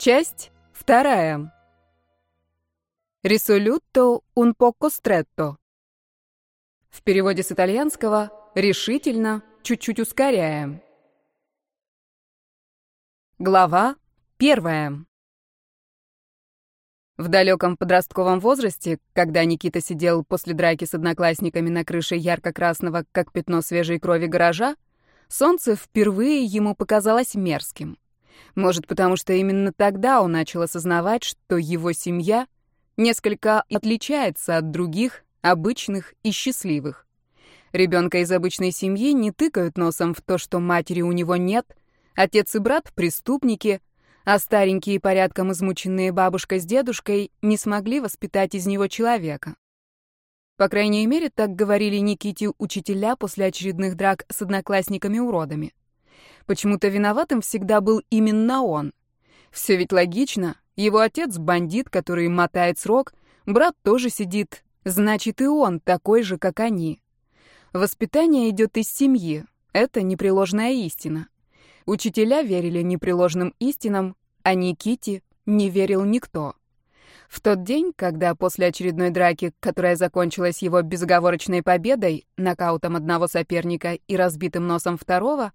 Часть вторая. Рисолютто un poco stretto. В переводе с итальянского «решительно, чуть-чуть ускоряем». Глава первая. В далеком подростковом возрасте, когда Никита сидел после драки с одноклассниками на крыше ярко-красного, как пятно свежей крови гаража, солнце впервые ему показалось мерзким. Может, потому что именно тогда он начал осознавать, что его семья несколько отличается от других, обычных и счастливых. Ребенка из обычной семьи не тыкают носом в то, что матери у него нет, отец и брат — преступники, а старенькие порядком измученные бабушка с дедушкой не смогли воспитать из него человека. По крайней мере, так говорили Никите учителя после очередных драк с одноклассниками-уродами. Почему-то виноватым всегда был именно он. Все ведь логично. Его отец — бандит, который мотает срок, брат тоже сидит, значит, и он такой же, как они. Воспитание идет из семьи. Это непреложная истина. Учителя верили непреложным истинам, а Никите не верил никто. В тот день, когда после очередной драки, которая закончилась его безоговорочной победой, нокаутом одного соперника и разбитым носом второго,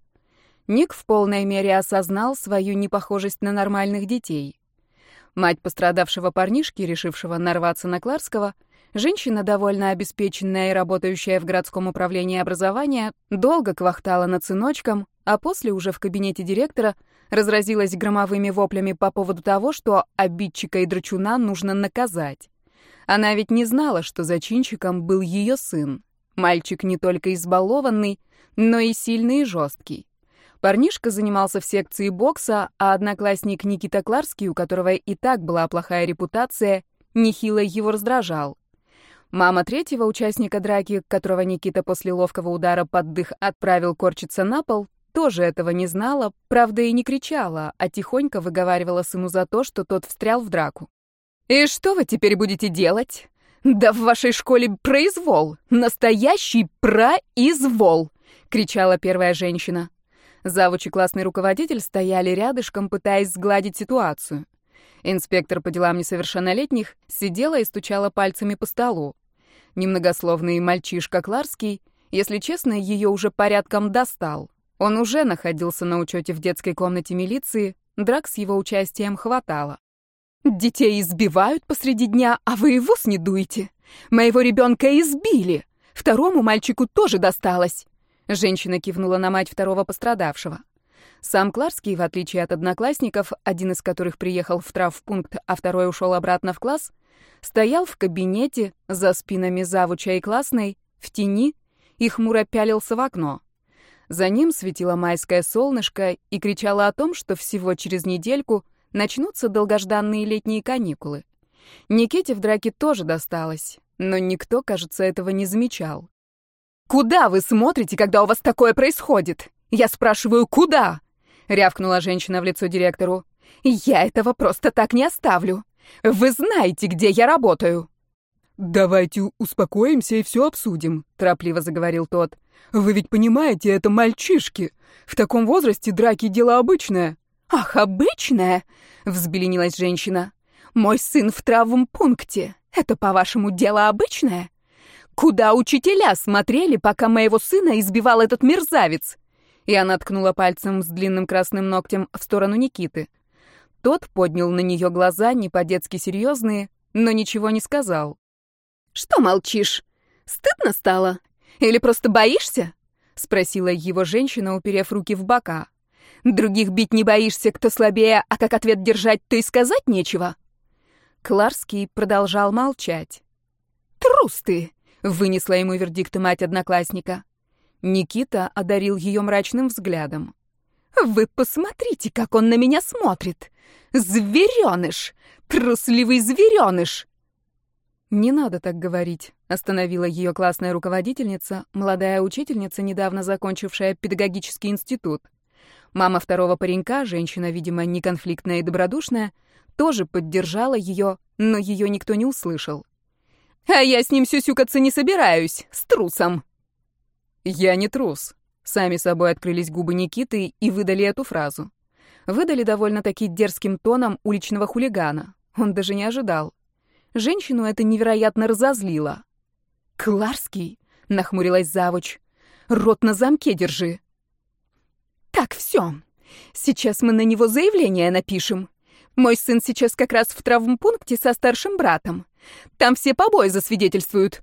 Ник в полной мере осознал свою непохожесть на нормальных детей. Мать пострадавшего парнишки, решившего нарваться на Кларского, женщина, довольно обеспеченная и работающая в городском управлении образования, долго квахтала над сыночком, а после уже в кабинете директора разразилась громовыми воплями по поводу того, что обидчика и драчуна нужно наказать. Она ведь не знала, что зачинщиком был ее сын. Мальчик не только избалованный, но и сильный и жесткий. Парнишка занимался в секции бокса, а одноклассник Никита Кларский, у которого и так была плохая репутация, нехило его раздражал. Мама третьего участника драки, которого Никита после ловкого удара под дых отправил корчиться на пол, тоже этого не знала, правда и не кричала, а тихонько выговаривала сыну за то, что тот встрял в драку. «И что вы теперь будете делать? Да в вашей школе произвол! Настоящий произвол!» — кричала первая женщина. Завуч и классный руководитель стояли рядышком, пытаясь сгладить ситуацию. Инспектор по делам несовершеннолетних сидела и стучала пальцами по столу. Немногословный мальчишка Кларский, если честно, ее уже порядком достал. Он уже находился на учете в детской комнате милиции, драк с его участием хватало. «Детей избивают посреди дня, а вы его не дуете. Моего ребенка избили. Второму мальчику тоже досталось. Женщина кивнула на мать второго пострадавшего. Сам Кларский, в отличие от одноклассников, один из которых приехал в травпункт, а второй ушел обратно в класс, стоял в кабинете за спинами завуча и классной, в тени, и хмуро пялился в окно. За ним светило майское солнышко и кричало о том, что всего через недельку начнутся долгожданные летние каникулы. Никите в драке тоже досталось, но никто, кажется, этого не замечал. «Куда вы смотрите, когда у вас такое происходит? Я спрашиваю, куда?» — рявкнула женщина в лицо директору. «Я этого просто так не оставлю. Вы знаете, где я работаю». «Давайте успокоимся и все обсудим», — торопливо заговорил тот. «Вы ведь понимаете, это мальчишки. В таком возрасте драки — дело обычное». «Ах, обычное?» — взбеленилась женщина. «Мой сын в травмпункте. Это, по-вашему, дело обычное?» Куда учителя смотрели, пока моего сына избивал этот мерзавец? И она ткнула пальцем с длинным красным ногтем в сторону Никиты. Тот поднял на нее глаза, не по-детски серьезные, но ничего не сказал. «Что молчишь? Стыдно стало? Или просто боишься?» — спросила его женщина, уперев руки в бока. «Других бить не боишься, кто слабее, а как ответ держать, то и сказать нечего». Кларский продолжал молчать. «Трус ты! Вынесла ему вердикт мать одноклассника. Никита одарил ее мрачным взглядом. «Вы посмотрите, как он на меня смотрит! Звереныш! Трусливый звереныш!» «Не надо так говорить», — остановила ее классная руководительница, молодая учительница, недавно закончившая педагогический институт. Мама второго паренька, женщина, видимо, неконфликтная и добродушная, тоже поддержала ее, но ее никто не услышал. А я с ним сюсюкаться не собираюсь, с трусом. Я не трус. Сами собой открылись губы Никиты и выдали эту фразу. Выдали довольно-таки дерзким тоном уличного хулигана. Он даже не ожидал. Женщину это невероятно разозлило. «Кларский!» — нахмурилась завуч. «Рот на замке держи!» «Так, все. Сейчас мы на него заявление напишем. Мой сын сейчас как раз в травмпункте со старшим братом. Там все побои засвидетельствуют».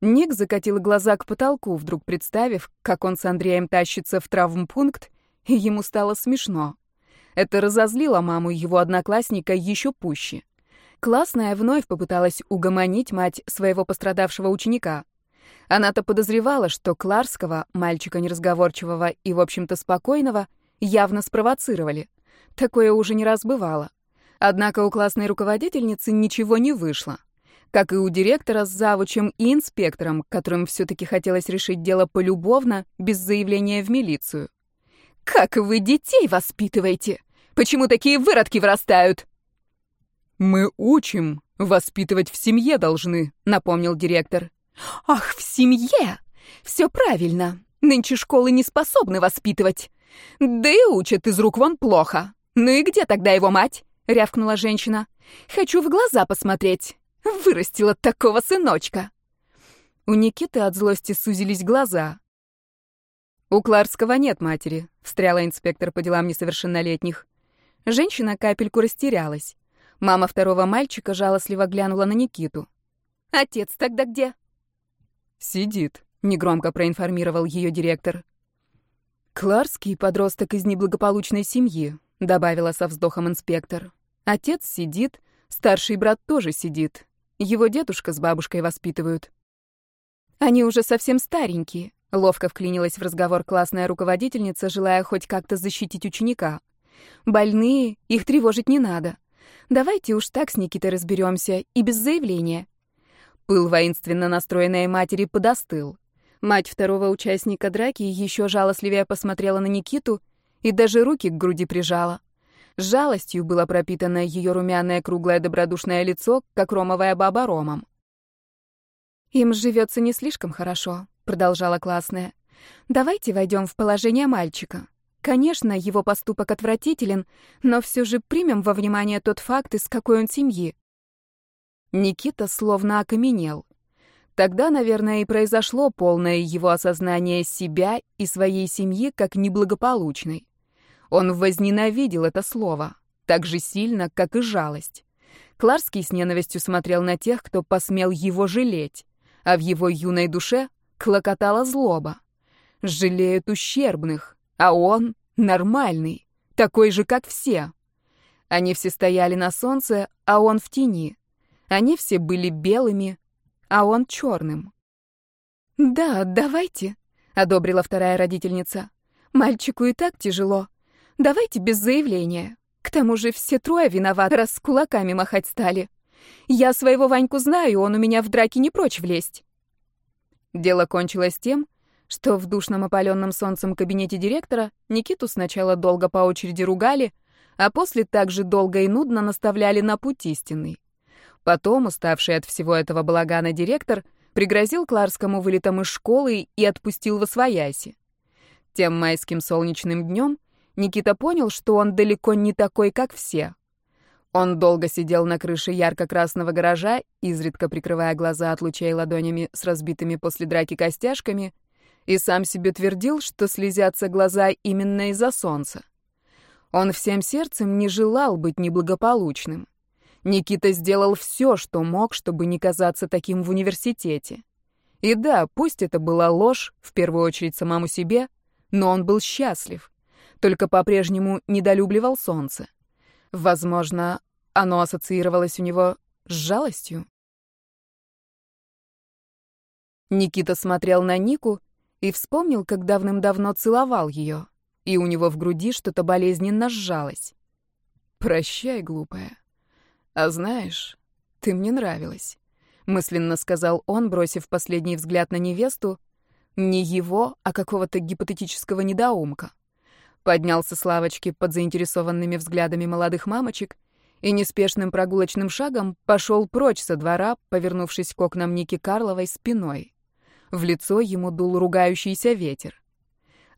Ник закатил глаза к потолку, вдруг представив, как он с Андреем тащится в травмпункт, и ему стало смешно. Это разозлило маму его одноклассника еще пуще. Классная вновь попыталась угомонить мать своего пострадавшего ученика. Она-то подозревала, что Кларского, мальчика неразговорчивого и, в общем-то, спокойного, явно спровоцировали. Такое уже не раз бывало. Однако у классной руководительницы ничего не вышло. Как и у директора с завучем и инспектором, которым все-таки хотелось решить дело полюбовно, без заявления в милицию. «Как вы детей воспитываете? Почему такие выродки вырастают?» «Мы учим, воспитывать в семье должны», — напомнил директор. «Ах, в семье! Все правильно. Нынче школы не способны воспитывать. Да и учат из рук вон плохо. Ну и где тогда его мать?» — рявкнула женщина. «Хочу в глаза посмотреть. Вырастила такого сыночка». У Никиты от злости сузились глаза. «У Кларского нет матери», — встряла инспектор по делам несовершеннолетних. Женщина капельку растерялась. Мама второго мальчика жалостливо глянула на Никиту. «Отец тогда где?» «Сидит», — негромко проинформировал ее директор. «Кларский — подросток из неблагополучной семьи», — добавила со вздохом инспектор. «Отец сидит, старший брат тоже сидит. Его дедушка с бабушкой воспитывают». «Они уже совсем старенькие», — ловко вклинилась в разговор классная руководительница, желая хоть как-то защитить ученика. «Больные, их тревожить не надо. Давайте уж так с Никитой разберемся и без заявления. Пыл воинственно настроенной матери подостыл. Мать второго участника драки еще жалостливее посмотрела на Никиту и даже руки к груди прижала. Жалостью было пропитано ее румяное круглое добродушное лицо, как ромовая баба ромом. «Им живется не слишком хорошо», — продолжала классная. «Давайте войдем в положение мальчика. Конечно, его поступок отвратителен, но все же примем во внимание тот факт, из какой он семьи. Никита словно окаменел. Тогда, наверное, и произошло полное его осознание себя и своей семьи как неблагополучной. Он возненавидел это слово, так же сильно, как и жалость. Кларский с ненавистью смотрел на тех, кто посмел его жалеть, а в его юной душе клокотала злоба. Жалеют ущербных, а он нормальный, такой же, как все. Они все стояли на солнце, а он в тени. Они все были белыми, а он черным. «Да, давайте», — одобрила вторая родительница. «Мальчику и так тяжело. Давайте без заявления. К тому же все трое виноваты, раз с кулаками махать стали. Я своего Ваньку знаю, он у меня в драке не прочь влезть». Дело кончилось тем, что в душном опаленном солнцем кабинете директора Никиту сначала долго по очереди ругали, а после также долго и нудно наставляли на путь истинный. Потом, уставший от всего этого балагана директор, пригрозил Кларскому вылетом из школы и отпустил во свояси. Тем майским солнечным днем Никита понял, что он далеко не такой, как все. Он долго сидел на крыше ярко-красного гаража, изредка прикрывая глаза от лучей ладонями с разбитыми после драки костяшками, и сам себе твердил, что слезятся глаза именно из-за солнца. Он всем сердцем не желал быть неблагополучным. Никита сделал все, что мог, чтобы не казаться таким в университете. И да, пусть это была ложь, в первую очередь самому себе, но он был счастлив. Только по-прежнему недолюбливал солнце. Возможно, оно ассоциировалось у него с жалостью. Никита смотрел на Нику и вспомнил, как давным-давно целовал ее, и у него в груди что-то болезненно сжалось. «Прощай, глупая. А знаешь, ты мне нравилась», — мысленно сказал он, бросив последний взгляд на невесту, не его, а какого-то гипотетического недоумка. Поднялся с лавочки под заинтересованными взглядами молодых мамочек и неспешным прогулочным шагом пошел прочь со двора, повернувшись к окнам Ники Карловой спиной. В лицо ему дул ругающийся ветер.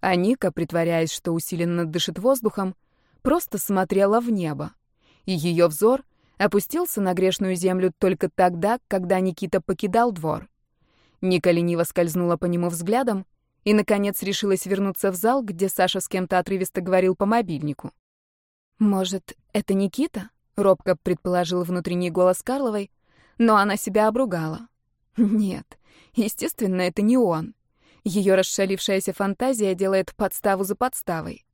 А Ника, притворяясь, что усиленно дышит воздухом, просто смотрела в небо, и ее взор опустился на грешную землю только тогда, когда Никита покидал двор. Ника лениво скользнула по нему взглядом и, наконец, решилась вернуться в зал, где Саша с кем-то отрывисто говорил по мобильнику. «Может, это Никита?» — робко предположил внутренний голос Карловой, но она себя обругала. «Нет, естественно, это не он. Ее расшалившаяся фантазия делает подставу за подставой.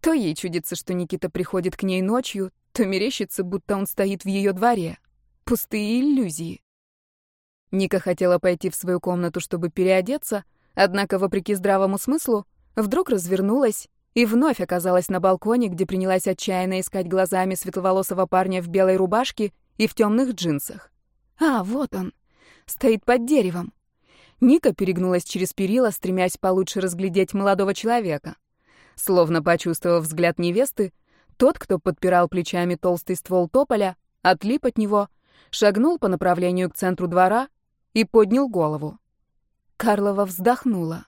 То ей чудится, что Никита приходит к ней ночью, то мерещится, будто он стоит в ее дворе. Пустые иллюзии. Ника хотела пойти в свою комнату, чтобы переодеться, однако, вопреки здравому смыслу, вдруг развернулась и вновь оказалась на балконе, где принялась отчаянно искать глазами светловолосого парня в белой рубашке и в темных джинсах. А, вот он. Стоит под деревом. Ника перегнулась через перила, стремясь получше разглядеть молодого человека. Словно почувствовав взгляд невесты, тот, кто подпирал плечами толстый ствол тополя, отлип от него, шагнул по направлению к центру двора и поднял голову. Карлова вздохнула.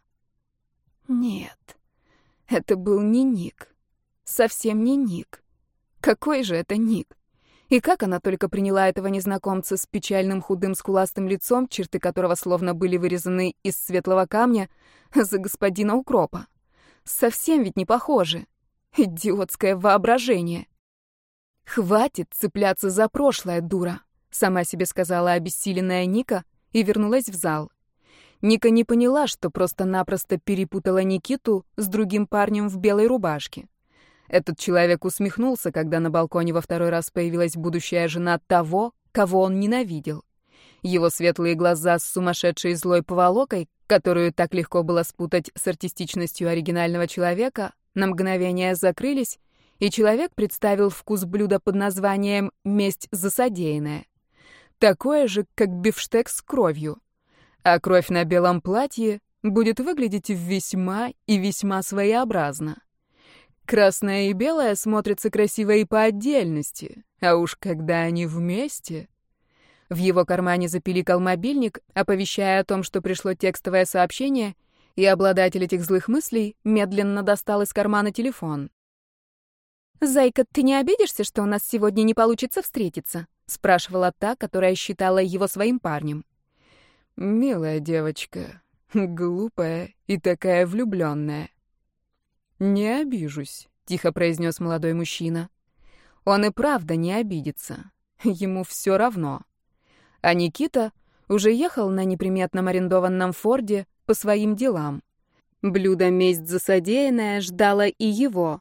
Нет, это был не Ник. Совсем не Ник. Какой же это Ник? И как она только приняла этого незнакомца с печальным худым скуластым лицом, черты которого словно были вырезаны из светлого камня, за господина Укропа. Совсем ведь не похожи. Идиотское воображение. «Хватит цепляться за прошлое, дура», — сама себе сказала обессиленная Ника и вернулась в зал. Ника не поняла, что просто-напросто перепутала Никиту с другим парнем в белой рубашке. Этот человек усмехнулся, когда на балконе во второй раз появилась будущая жена того, кого он ненавидел. Его светлые глаза с сумасшедшей злой поволокой, которую так легко было спутать с артистичностью оригинального человека, на мгновение закрылись, и человек представил вкус блюда под названием «месть за содеянное». Такое же, как бифштекс с кровью. А кровь на белом платье будет выглядеть весьма и весьма своеобразно. Красное и белое смотрятся красиво и по отдельности, а уж когда они вместе... В его кармане запиликал мобильник, оповещая о том, что пришло текстовое сообщение, и обладатель этих злых мыслей медленно достал из кармана телефон. «Зайка, ты не обидишься, что у нас сегодня не получится встретиться?» — спрашивала та, которая считала его своим парнем. «Милая девочка, глупая и такая влюбленная. «Не обижусь», — тихо произнес молодой мужчина. Он и правда не обидится. Ему все равно. А Никита уже ехал на неприметном арендованном Форде по своим делам. Блюдо «Месть за содеянное» ждало и его.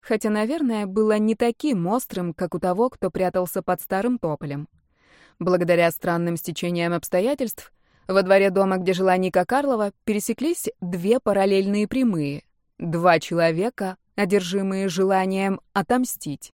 Хотя, наверное, было не таким острым, как у того, кто прятался под старым тополем. Благодаря странным стечениям обстоятельств, во дворе дома, где жила Ника Карлова, пересеклись две параллельные прямые — Два человека, одержимые желанием отомстить.